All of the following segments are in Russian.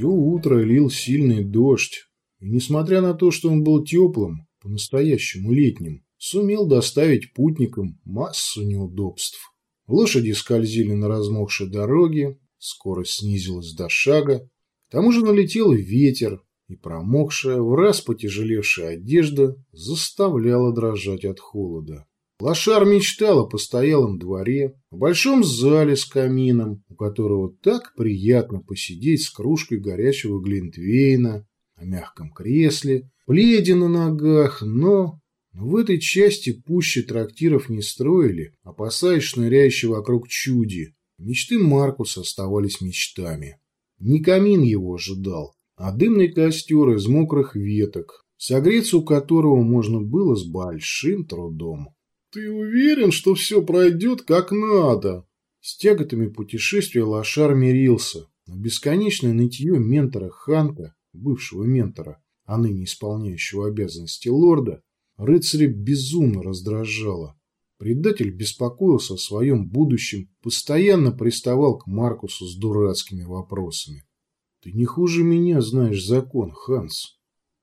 Все утро лил сильный дождь, и несмотря на то, что он был теплым, по-настоящему летним, сумел доставить путникам массу неудобств. Лошади скользили на размокшей дороге, скорость снизилась до шага, к тому же налетел ветер, и промокшая, в раз потяжелевшая одежда заставляла дрожать от холода. Лошар мечтал о постоялом дворе, в большом зале с камином, у которого так приятно посидеть с кружкой горячего глинтвейна, о мягком кресле, пледе на ногах, но... но в этой части пуще трактиров не строили, опасаясь шныряющего вокруг чуди. Мечты Маркуса оставались мечтами. Не камин его ожидал, а дымный костер из мокрых веток, согреться у которого можно было с большим трудом. «Ты уверен, что все пройдет как надо?» С тяготами путешествия Лошар мирился, но бесконечное нытье ментора Ханка, бывшего ментора, а ныне исполняющего обязанности лорда, рыцаря безумно раздражало. Предатель беспокоился о своем будущем, постоянно приставал к Маркусу с дурацкими вопросами. «Ты не хуже меня знаешь закон, Ханс.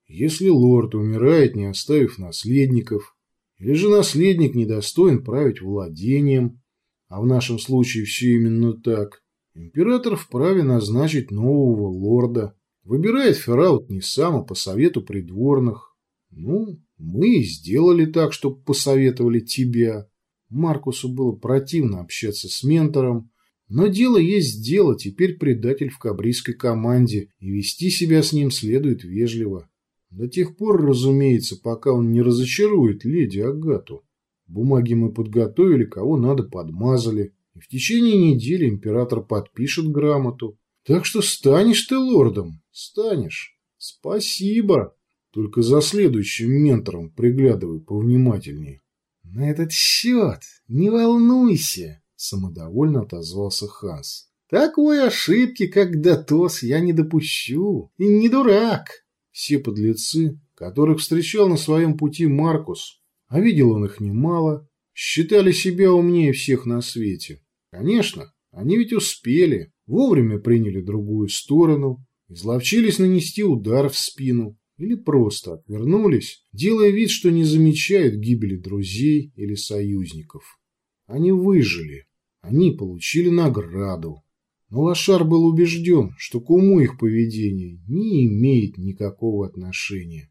Если лорд умирает, не оставив наследников, или же наследник недостоин править владением, а в нашем случае все именно так. Император вправе назначить нового лорда. Выбирает Ферраут не сам, а по совету придворных. Ну, мы и сделали так, чтобы посоветовали тебя. Маркусу было противно общаться с ментором, но дело есть дело, теперь предатель в кабрийской команде, и вести себя с ним следует вежливо. До тех пор, разумеется, пока он не разочарует леди Агату. Бумаги мы подготовили, кого надо подмазали. И в течение недели император подпишет грамоту. Так что станешь ты лордом, станешь. Спасибо. Только за следующим ментором приглядывай повнимательнее. На этот счет не волнуйся, самодовольно отозвался Ханс. Такой ошибки, как Датос, я не допущу. И не дурак. Все подлецы, которых встречал на своем пути Маркус, а видел он их немало, считали себя умнее всех на свете. Конечно, они ведь успели, вовремя приняли другую сторону, изловчились нанести удар в спину или просто отвернулись, делая вид, что не замечают гибели друзей или союзников. Они выжили, они получили награду. Но Лошар был убежден, что к уму их поведение не имеет никакого отношения.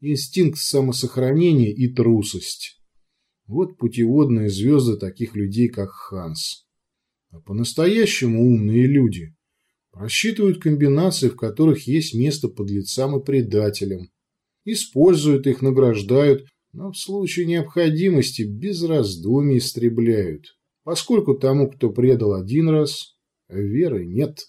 Инстинкт самосохранения и трусость. Вот путеводные звезды таких людей, как Ханс. А по-настоящему умные люди просчитывают комбинации, в которых есть место подлецам и предателям. Используют их, награждают, но в случае необходимости без раздумий истребляют. Поскольку тому, кто предал один раз, Веры нет.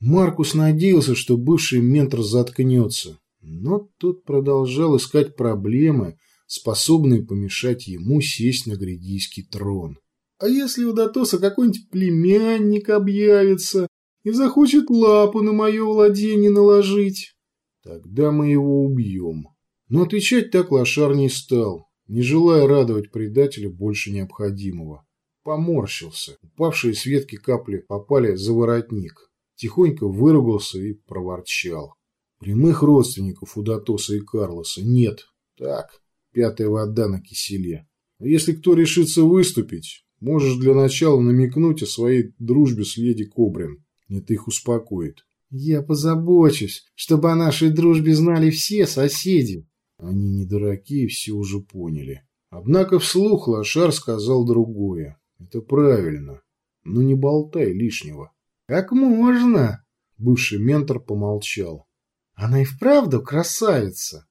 Маркус надеялся, что бывший ментор заткнется, но тот продолжал искать проблемы, способные помешать ему сесть на грядийский трон. А если у Датоса какой-нибудь племянник объявится и захочет лапу на мое владение наложить, тогда мы его убьем. Но отвечать так лошар не стал, не желая радовать предателя больше необходимого поморщился. Упавшие с ветки капли попали за воротник. Тихонько выругался и проворчал. Прямых родственников у Датоса и Карлоса нет. Так, пятая вода на киселе. А если кто решится выступить, можешь для начала намекнуть о своей дружбе с леди Кобрин. Это их успокоит. Я позабочусь, чтобы о нашей дружбе знали все соседи. Они не дураки и все уже поняли. Однако вслух Лошар сказал другое. Это правильно. Но не болтай лишнего. Как можно? Бывший ментор помолчал. Она и вправду красавица.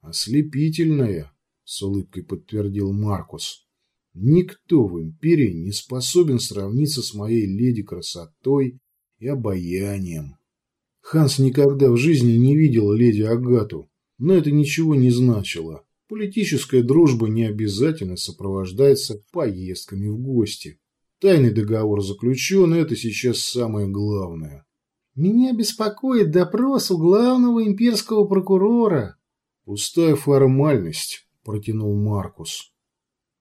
Ослепительная, с улыбкой подтвердил Маркус. Никто в империи не способен сравниться с моей леди красотой и обаянием. Ханс никогда в жизни не видел леди Агату, но это ничего не значило. Политическая дружба не обязательно сопровождается поездками в гости. Тайный договор заключен, это сейчас самое главное. Меня беспокоит допрос у главного имперского прокурора. Пустая формальность, протянул Маркус.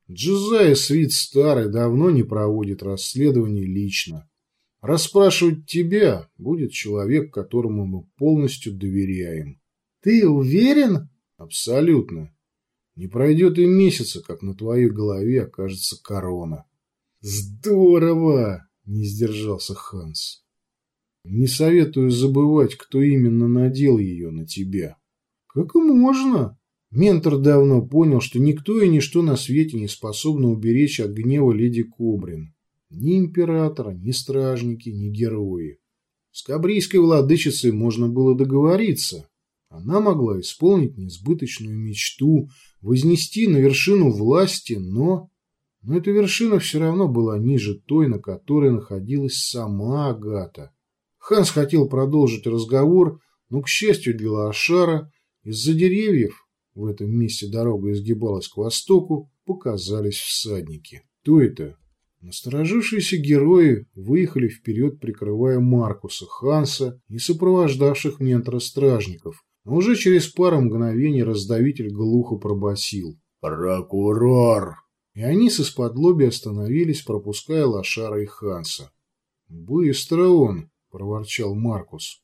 Джизай Свит старый давно не проводит расследований лично. Расспрашивать тебя будет человек, которому мы полностью доверяем. Ты уверен? Абсолютно. Не пройдет и месяца, как на твоей голове окажется корона. Здорово! Не сдержался Ханс. Не советую забывать, кто именно надел ее на тебя. Как можно? Ментор давно понял, что никто и ничто на свете не способно уберечь от гнева леди Кобрин. Ни императора, ни стражники, ни герои. С кабрийской владычицей можно было договориться. Она могла исполнить несбыточную мечту, вознести на вершину власти, но... Но эта вершина все равно была ниже той, на которой находилась сама Агата. Ханс хотел продолжить разговор, но, к счастью для Лошара, из-за деревьев, в этом месте дорога изгибалась к востоку, показались всадники. Кто это? Насторожившиеся герои выехали вперед, прикрывая Маркуса, Ханса и сопровождавших ментора стражников, но уже через пару мгновений раздавитель глухо пробасил. «Прокурор!» И они с из-под остановились, пропуская Лошара и Ханса. «Быстро он!» — проворчал Маркус.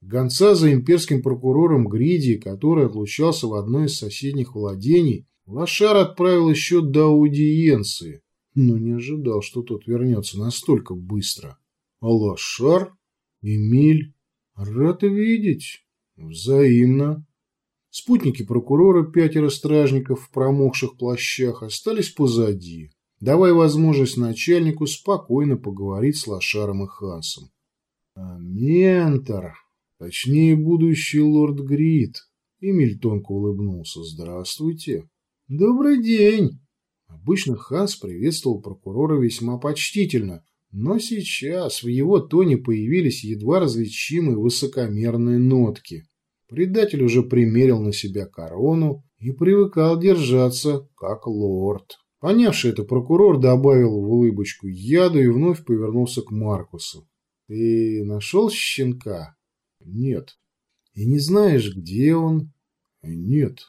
Гонца за имперским прокурором Гриди, который отлучался в одной из соседних владений, Лошар отправил еще до аудиенции, но не ожидал, что тот вернется настолько быстро. А Лошар? Эмиль? Рад видеть. Взаимно. Спутники прокурора, пятеро стражников в промокших плащах, остались позади, давая возможность начальнику спокойно поговорить с Лошаром и Хансом. А ментор, точнее будущий лорд Грит, Эмиль тонко улыбнулся. Здравствуйте. Добрый день. Обычно Ханс приветствовал прокурора весьма почтительно, но сейчас в его тоне появились едва различимые высокомерные нотки. Предатель уже примерил на себя корону и привыкал держаться как лорд. Понявший это, прокурор добавил в улыбочку яду и вновь повернулся к Маркусу. «Ты нашел щенка?» «Нет». «И не знаешь, где он?» «Нет».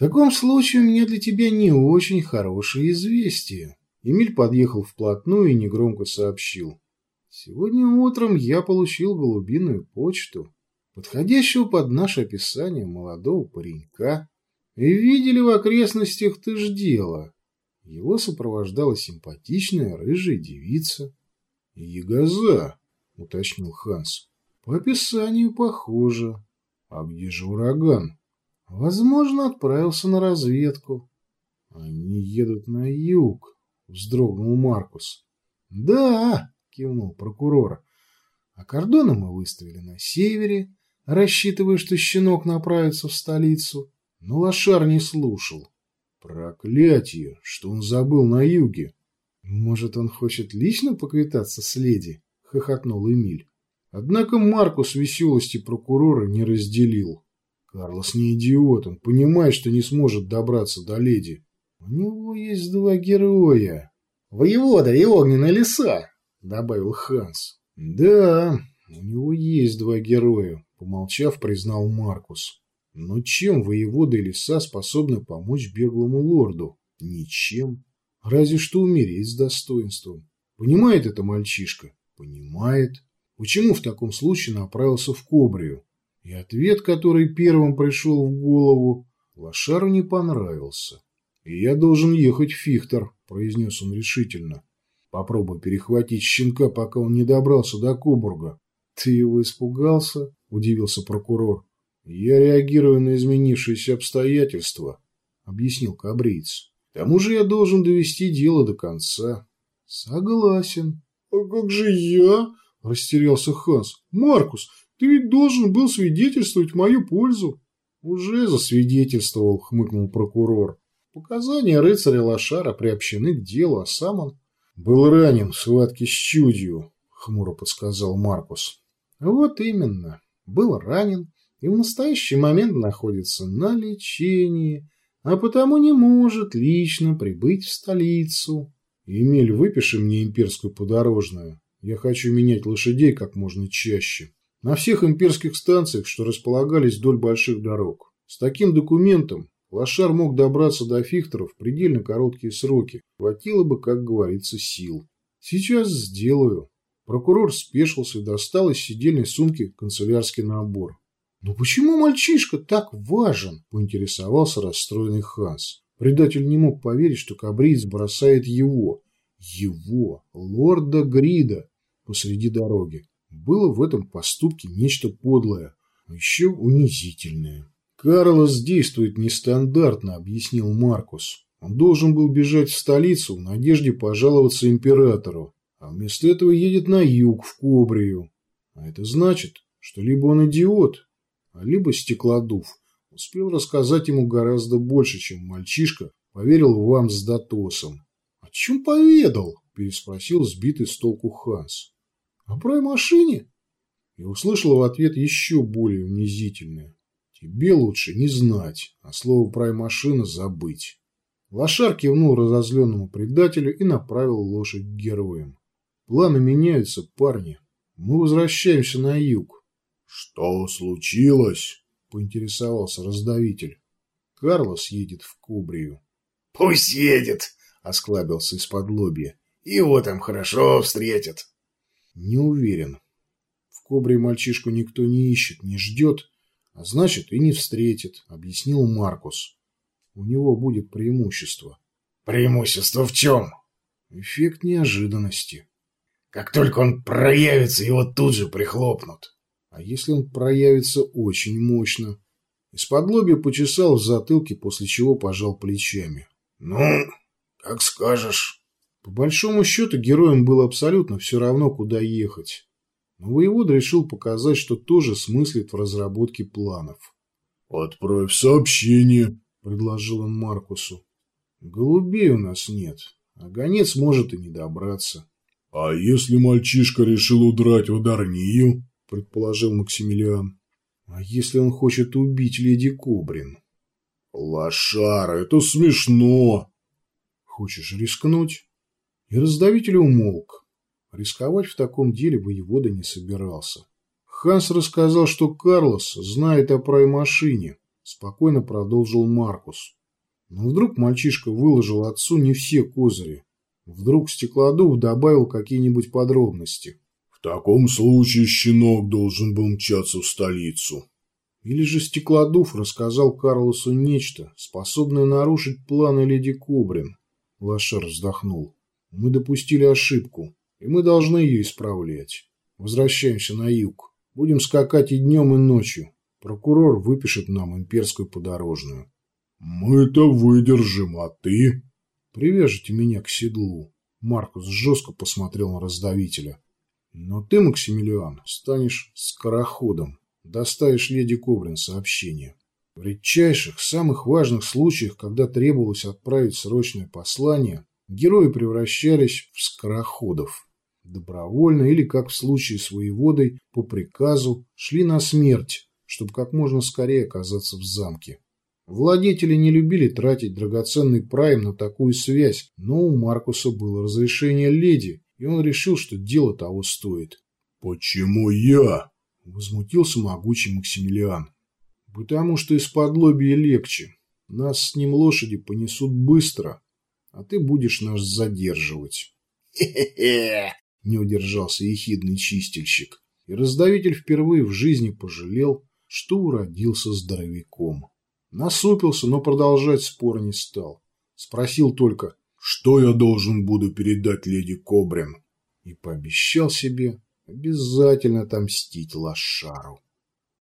В таком случае у меня для тебя не очень хорошее известие. Эмиль подъехал вплотную и негромко сообщил. Сегодня утром я получил голубиную почту, подходящего под наше описание молодого паренька. И видели в окрестностях тыждела. Его сопровождала симпатичная рыжая девица. «Ягоза», — уточнил Ханс. «По описанию похоже. А где же ураган?» Возможно, отправился на разведку. Они едут на юг, вздрогнул Маркус. Да, кивнул прокурор. А кордоны мы выставили на севере, рассчитывая, что щенок направится в столицу. Но лошар не слушал. Проклятие, что он забыл на юге. Может, он хочет лично поквитаться с леди? Хохотнул Эмиль. Однако Маркус веселости прокурора не разделил. Карлос не идиот, он понимает, что не сможет добраться до леди. У него есть два героя. Воевода и огненные леса, добавил Ханс. Да, у него есть два героя, помолчав, признал Маркус. Но чем воевода и леса способны помочь беглому лорду? Ничем. Разве что умереть с достоинством. Понимает это мальчишка? Понимает. Почему в таком случае направился в Кобрию? И ответ, который первым пришел в голову, Лошару не понравился. «И я должен ехать в Фихтер», – произнес он решительно. «Попробуй перехватить щенка, пока он не добрался до Кобурга». «Ты его испугался?» – удивился прокурор. «Я реагирую на изменившиеся обстоятельства», – объяснил Кабриец. «К тому же я должен довести дело до конца». «Согласен». «А как же я?» – растерялся Ханс. «Маркус, ты ведь должен был свидетельствовать в мою пользу. Уже засвидетельствовал, хмыкнул прокурор. Показания рыцаря Лошара приобщены к делу, а сам он был ранен в схватке с чудью, хмуро подсказал Маркус. Вот именно. Был ранен и в настоящий момент находится на лечении, а потому не может лично прибыть в столицу. Эмиль, выпиши мне имперскую подорожную. Я хочу менять лошадей как можно чаще на всех имперских станциях, что располагались вдоль больших дорог. С таким документом Лошар мог добраться до Фихтера в предельно короткие сроки. Хватило бы, как говорится, сил. Сейчас сделаю. Прокурор спешился и достал из сидельной сумки канцелярский набор. «Но почему мальчишка так важен?» – поинтересовался расстроенный Ханс. Предатель не мог поверить, что кабриец бросает его, его, лорда Грида, посреди дороги. Было в этом поступке нечто подлое, а еще унизительное. «Карлос действует нестандартно», – объяснил Маркус. «Он должен был бежать в столицу в надежде пожаловаться императору, а вместо этого едет на юг, в Кобрию. А это значит, что либо он идиот, а либо стеклодув. Успел рассказать ему гораздо больше, чем мальчишка поверил вам с Датосом. — О чем поведал? – переспросил сбитый с толку Ханс. — О машине? И услышал в ответ еще более унизительное. Тебе лучше не знать, а слово «праймашина» забыть. Лошар кивнул разозленному предателю и направил лошадь к героям. Планы меняются, парни. Мы возвращаемся на юг. — Что случилось? — поинтересовался раздавитель. Карлос едет в Кубрию. — Пусть едет, — осклабился из-под лобья. — Его там хорошо встретят. — Не уверен. В Кобрии мальчишку никто не ищет, не ждет, а значит и не встретит, объяснил Маркус. У него будет преимущество. Преимущество в чем? Эффект неожиданности. Как только он проявится, его тут же прихлопнут. А если он проявится очень мощно? Из-под лобья почесал в затылке, после чего пожал плечами. Ну, как скажешь. По большому счету, героям было абсолютно все равно, куда ехать. Но воевод решил показать, что тоже смыслит в разработке планов. «Отправь сообщение», — предложил он Маркусу. «Голубей у нас нет, а гонец может и не добраться». «А если мальчишка решил удрать в Дарнию?» — предположил Максимилиан. «А если он хочет убить леди Кобрин?» «Лошара, это смешно!» «Хочешь рискнуть?» И раздавитель умолк. Рисковать в таком деле воевода не собирался. Ханс рассказал, что Карлос знает о праймашине, спокойно продолжил Маркус. Но вдруг мальчишка выложил отцу не все козыри. Вдруг Стеклодув добавил какие-нибудь подробности. В таком случае щенок должен был мчаться в столицу. Или же Стеклодув рассказал Карлосу нечто, способное нарушить планы леди Кобрин. Лошар вздохнул. Мы допустили ошибку и мы должны ее исправлять. Возвращаемся на юг. Будем скакать и днем, и ночью. Прокурор выпишет нам имперскую подорожную. Мы-то выдержим, а ты? Привяжите меня к седлу. Маркус жестко посмотрел на раздавителя. Но ты, Максимилиан, станешь скороходом. Доставишь леди Коврин сообщение. В редчайших, самых важных случаях, когда требовалось отправить срочное послание, герои превращались в скороходов добровольно или, как в случае с воеводой, по приказу, шли на смерть, чтобы как можно скорее оказаться в замке. Владетели не любили тратить драгоценный прайм на такую связь, но у Маркуса было разрешение леди, и он решил, что дело того стоит. «Почему я?» – возмутился могучий Максимилиан. «Потому что из-под легче. Нас с ним лошади понесут быстро, а ты будешь нас задерживать». «Хе-хе-хе!» Не удержался ехидный чистильщик. И раздавитель впервые в жизни пожалел, что уродился здоровяком. Насупился, но продолжать спор не стал. Спросил только, что я должен буду передать леди Кобрин? И пообещал себе обязательно отомстить лошару.